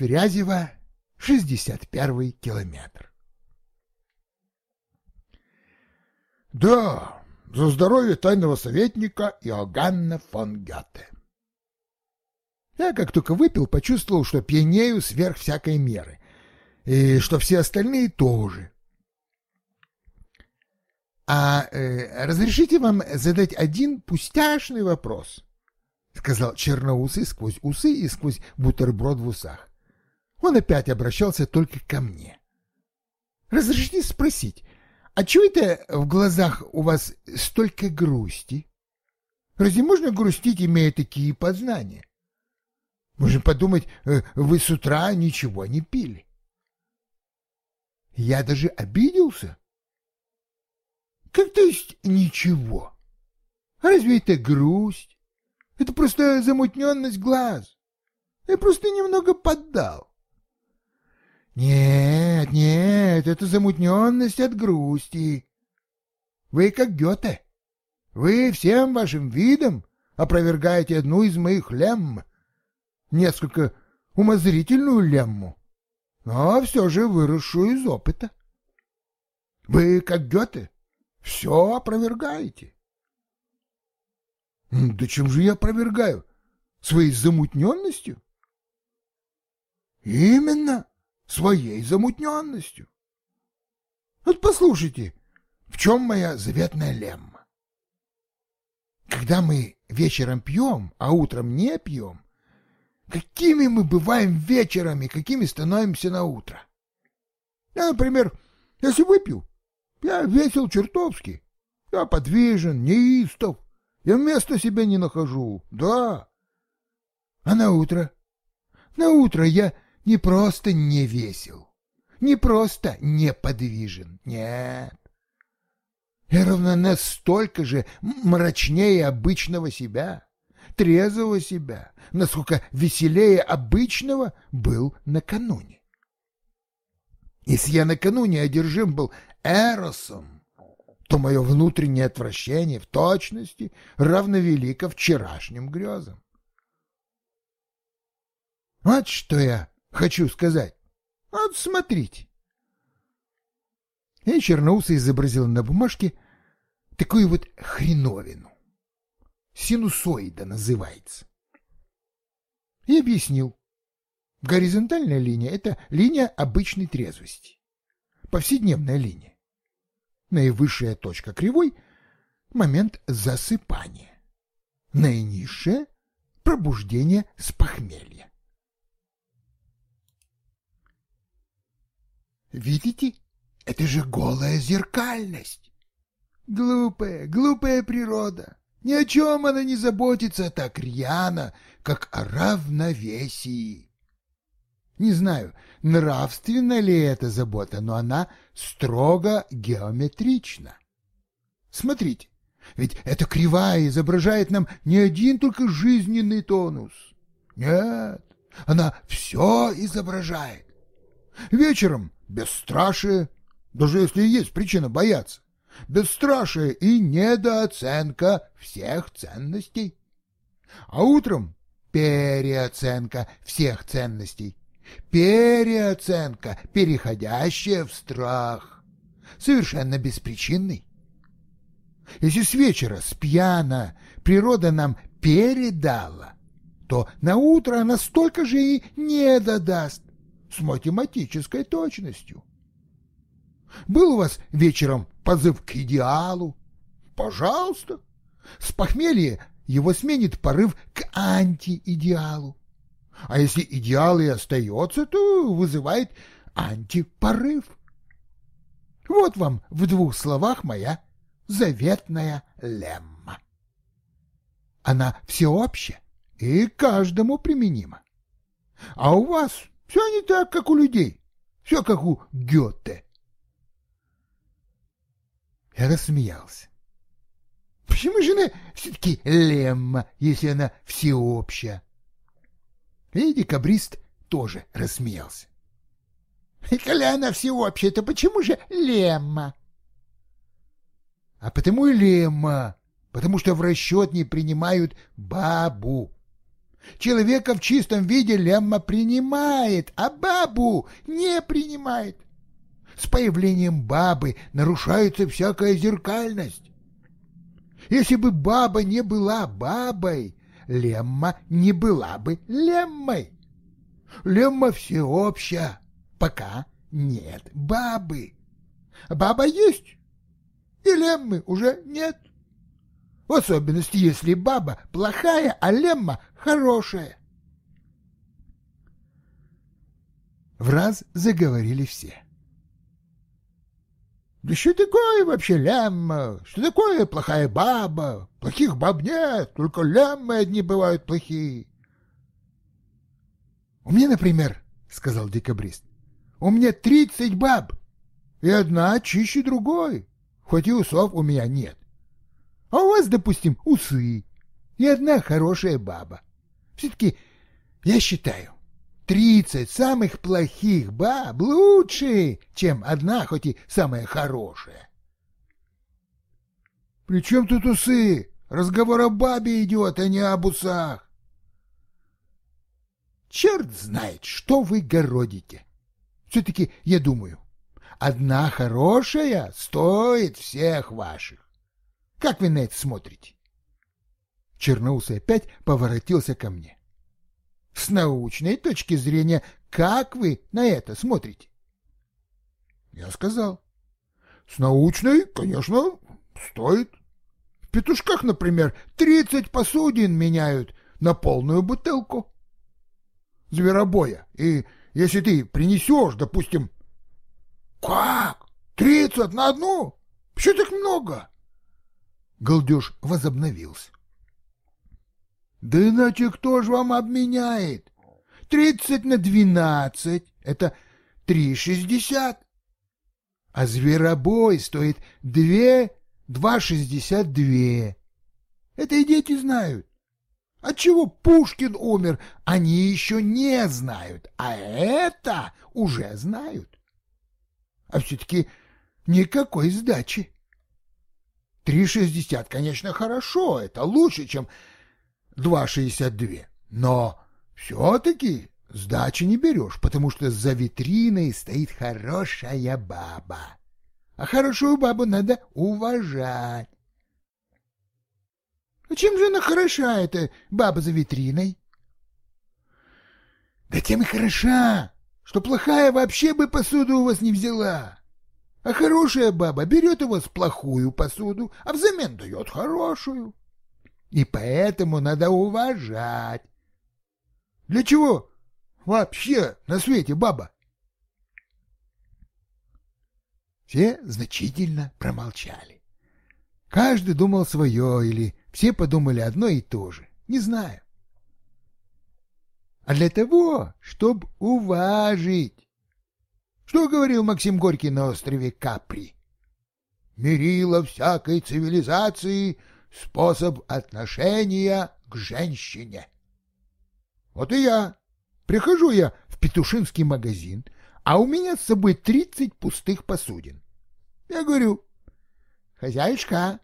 Фрязева, 61 километр. Да, за здоровье тайного советника Иоганна фон Гёте. Я как только выпил, почувствовал, что пьянею сверх всякой меры, и что все остальные тоже. А э, разрешите вам задать один пустяшный вопрос? — сказал черноусый сквозь усы и сквозь бутерброд в усах. Он опять обращался только ко мне. — Разрешите спросить, а чего это в глазах у вас столько грусти? Разве можно грустить, имея такие познания? Можно подумать, э, вы с утра ничего не пили. Я даже обиделся. Как то есть ничего? Разве это грусть? Это просто замутненность глаз. Я просто немного поддал. Нет, нет, это замутненность от грусти. Вы как Гёте. Вы всем вашим видом опровергаете одну из моих лемм. Несколько умозрительную лемму, но все же выросшую из опыта. Вы как Гёте все опровергаете. Да чем же я опровергаю? Своей замутненностью? Именно, своей замутненностью. Вот послушайте, в чем моя заветная лемма. Когда мы вечером пьем, а утром не пьем, какими мы бываем вечерами, какими становимся на утро. Я, например, если выпью, я весел чертовски, я подвижен, неистов, я места себе не нахожу, да. А на утро? На утро я не просто не весел, не просто неподвижен, нет. Я ровно настолько же мрачнее обычного себя, трезвого себя, насколько веселее обычного был накануне. Если я накануне одержим был эросом, то мое внутреннее отвращение в точности равновелико вчерашним грезам. Вот что я хочу сказать. Вот смотрите. И Черноусый изобразил на бумажке такую вот хреновину. Синусоида называется. И объяснил. Горизонтальная линия — это линия обычной трезвости. Повседневная линия наивысшая точка кривой — момент засыпания, наинизшая — пробуждение с похмелья. Видите, это же голая зеркальность. Глупая, глупая природа. Ни о чем она не заботится так рьяно, как о равновесии. Не знаю, нравственна ли эта забота, но она строго геометрична. Смотрите, ведь эта кривая изображает нам не один только жизненный тонус. Нет, она все изображает. Вечером бесстрашие, даже если есть причина бояться, бесстрашие и недооценка всех ценностей. А утром переоценка всех ценностей. Переоценка, переходящая в страх, совершенно беспричинный. Если с вечера, с пьяна, природа нам передала, то на утро она столько же и не додаст с математической точностью. Был у вас вечером позыв к идеалу? Пожалуйста. С похмелья его сменит порыв к антиидеалу. А если идеал и остается, то вызывает антипорыв. Вот вам в двух словах моя заветная лемма. Она всеобщая и каждому применима. А у вас все не так, как у людей, все как у Гёте. Я рассмеялся. Почему же она все-таки лемма, если она всеобщая? И декабрист тоже рассмеялся. — коли она всеобщая, то почему же лемма? — А потому и лемма, потому что в расчет не принимают бабу. Человека в чистом виде Лемма принимает, а бабу не принимает. С появлением бабы нарушается всякая зеркальность. Если бы баба не была бабой, Лемма не была бы Леммой. Лемма всеобщая, пока нет бабы. Баба есть, и Леммы уже нет. В особенности, если баба плохая, а Лемма хорошая. В раз заговорили все. Да что такое вообще лямма? Что такое плохая баба? Плохих баб нет, только ляммы одни бывают плохие. У меня, например, — сказал декабрист, — у меня тридцать баб, и одна чище другой, хоть и усов у меня нет. А у вас, допустим, усы, и одна хорошая баба. Все-таки я считаю, тридцать самых плохих баб лучше, чем одна, хоть и самая хорошая. — При чем тут усы? Разговор о бабе идет, а не об усах. Черт знает, что вы городите. Все-таки, я думаю, одна хорошая стоит всех ваших. Как вы на это смотрите? Черноусый опять поворотился ко мне. С научной точки зрения, как вы на это смотрите? Я сказал. С научной, конечно, стоит. В петушках, например, тридцать посудин меняют на полную бутылку. Зверобоя. И если ты принесешь, допустим... Как? Тридцать на одну? Почему так много? Галдеж возобновился. Да иначе кто же вам обменяет? Тридцать на двенадцать — это три шестьдесят. А зверобой стоит две, два шестьдесят две. Это и дети знают. Отчего Пушкин умер, они еще не знают, а это уже знают. А все-таки никакой сдачи. Три шестьдесят, конечно, хорошо, это лучше, чем 2,62. Но все-таки сдачи не берешь, потому что за витриной стоит хорошая баба. А хорошую бабу надо уважать. А чем же она хороша, эта баба за витриной? Да тем и хороша, что плохая вообще бы посуду у вас не взяла. А хорошая баба берет у вас плохую посуду, а взамен дает хорошую и поэтому надо уважать. Для чего вообще на свете баба? Все значительно промолчали. Каждый думал свое, или все подумали одно и то же, не знаю. А для того, чтобы уважить. Что говорил Максим Горький на острове Капри? Мерило всякой цивилизации — способ отношения к женщине. Вот и я. Прихожу я в петушинский магазин, а у меня с собой тридцать пустых посудин. Я говорю, хозяюшка,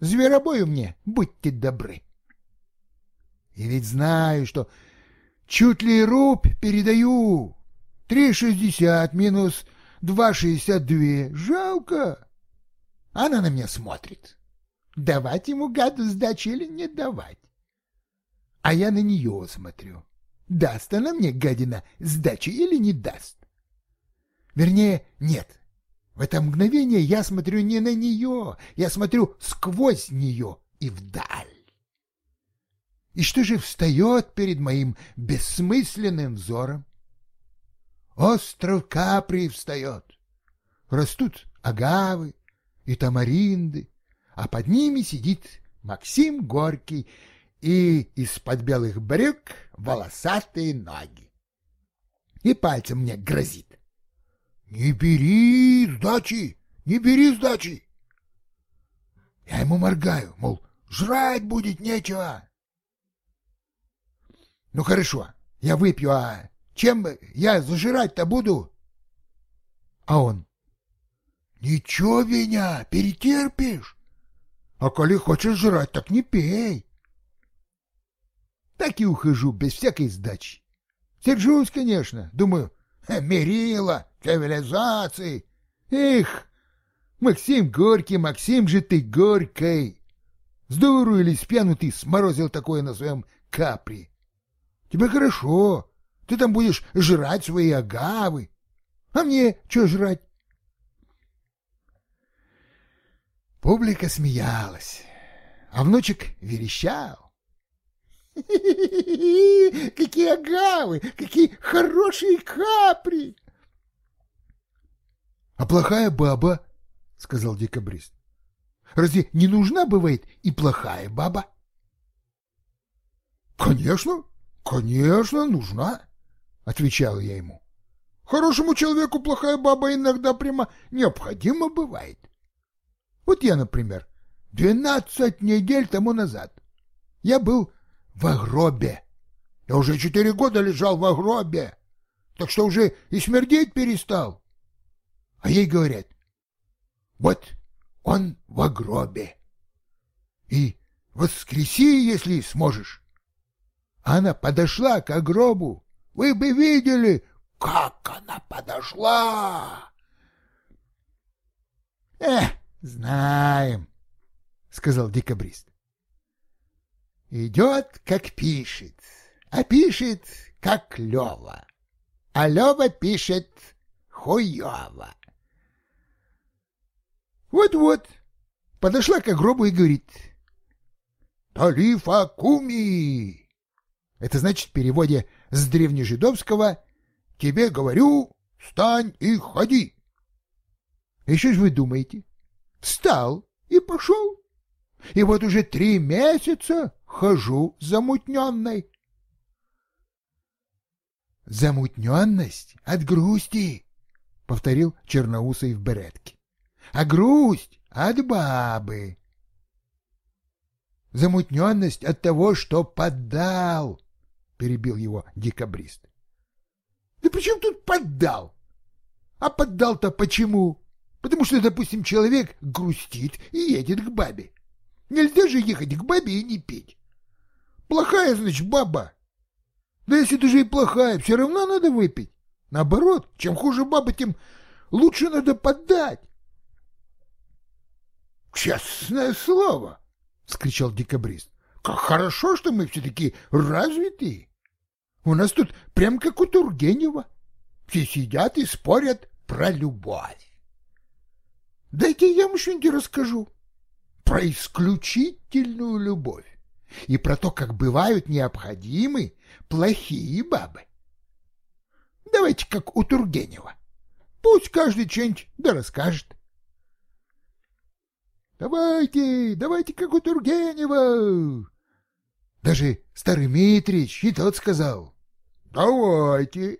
зверобою мне, будьте добры. И ведь знаю, что чуть ли рубь передаю. Три шестьдесят минус два шестьдесят две. Жалко. Она на меня смотрит давать ему гаду сдачи или не давать. А я на нее смотрю. Даст она мне, гадина, сдачи или не даст? Вернее, нет. В это мгновение я смотрю не на нее, я смотрю сквозь нее и вдаль. И что же встает перед моим бессмысленным взором? Остров Капри встает. Растут агавы и тамаринды, а под ними сидит Максим Горький и из-под белых брюк волосатые ноги. И пальцем мне грозит. «Не бери сдачи! Не бери сдачи!» Я ему моргаю, мол, жрать будет нечего. Ну хорошо, я выпью, а чем я зажирать-то буду? А он. Ничего, Веня, перетерпишь. А коли хочешь жрать, так не пей. Так и ухожу без всякой сдачи. Сержусь, конечно, думаю, мерила, цивилизации. Эх, Максим Горький, Максим же ты Горький. Дуру или с пьяну ты сморозил такое на своем капри. Тебе хорошо, ты там будешь жрать свои агавы. А мне что жрать? Публика смеялась, а внучек верещал. Какие агавы, какие хорошие капри! А плохая баба, сказал декабрист. Разве не нужна бывает и плохая баба? Конечно, конечно, нужна, отвечал я ему. Хорошему человеку плохая баба иногда прямо необходима бывает. Вот я, например, двенадцать недель тому назад я был в гробе. Я уже четыре года лежал в гробе, так что уже и смердеть перестал. А ей говорят, вот он в гробе. И воскреси, если сможешь. Она подошла к гробу. Вы бы видели, как она подошла. Эх, знаем, сказал декабрист. Идет, как пишет, а пишет, как Лева. А Лева пишет хуево. Вот-вот, подошла к гробу и говорит. «Талифа куми!» Это значит в переводе с древнежидовского «Тебе говорю, встань и ходи». И что же вы думаете? Встал и пошел. И вот уже три месяца хожу замутненной. Замутненность от грусти, — повторил черноусый в беретке а грусть от бабы. Замутненность от того, что поддал, — перебил его декабрист. Да при чем тут поддал? А поддал-то почему? Потому что, допустим, человек грустит и едет к бабе. Нельзя же ехать к бабе и не петь. Плохая, значит, баба. Да если ты же и плохая, все равно надо выпить. Наоборот, чем хуже баба, тем лучше надо поддать. Честное слово! — вскричал декабрист. — хорошо, что мы все-таки развитые. У нас тут прям как у Тургенева. Все сидят и спорят про любовь. Дайте я вам что-нибудь расскажу. Про исключительную любовь. И про то, как бывают необходимы плохие бабы. Давайте как у Тургенева. Пусть каждый что-нибудь да расскажет. Давайте, давайте, как у Тургенева. Даже старый Митрич и тот сказал. Давайте.